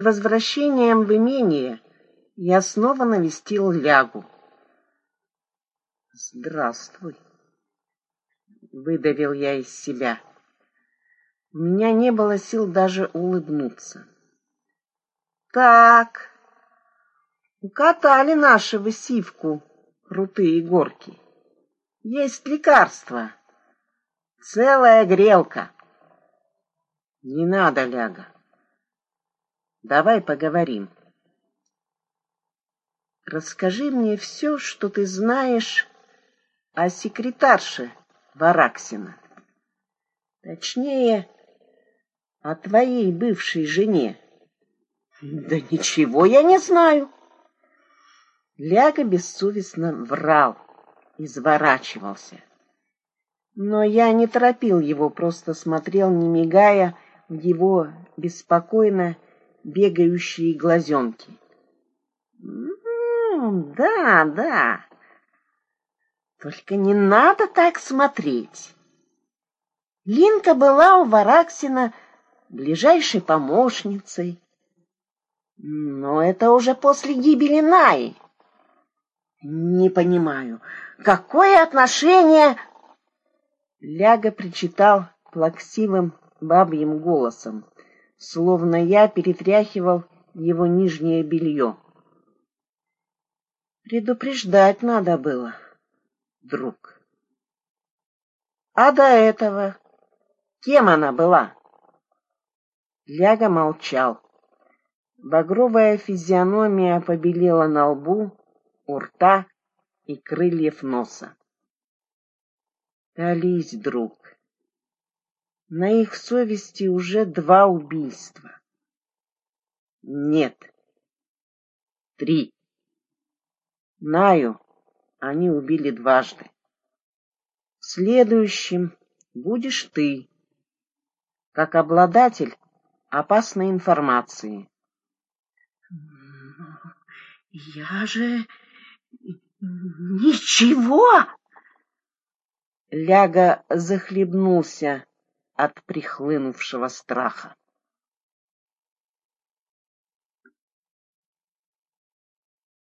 Возвращением в имение я снова навестил Лягу. «Здравствуй», — выдавил я из себя. У меня не было сил даже улыбнуться. «Так, укатали нашего сивку крутые горки. Есть лекарство, целая грелка». «Не надо, Ляга. Давай поговорим. Расскажи мне все, что ты знаешь о секретарше Вараксина. Точнее, о твоей бывшей жене. Да ничего я не знаю. Ляга бессовестно врал, изворачивался. Но я не торопил его, просто смотрел, не мигая, в его беспокойно бегающие глазенки. «Да, да, только не надо так смотреть. Линка была у Вараксина ближайшей помощницей. Но это уже после гибели Наи. Не понимаю, какое отношение... Ляга причитал плаксивым бабьим голосом, словно я перетряхивал его нижнее белье. Предупреждать надо было друг. А до этого кем она была? Ляга молчал. Багровая физиономия побелела на лбу, у рта и крыльев носа. Колись, друг. На их совести уже два убийства. Нет. Три. Наю они убили дважды. Следующим будешь ты, как обладатель опасной информации. Я же... Ничего! Ляга захлебнулся от прихлынувшего страха.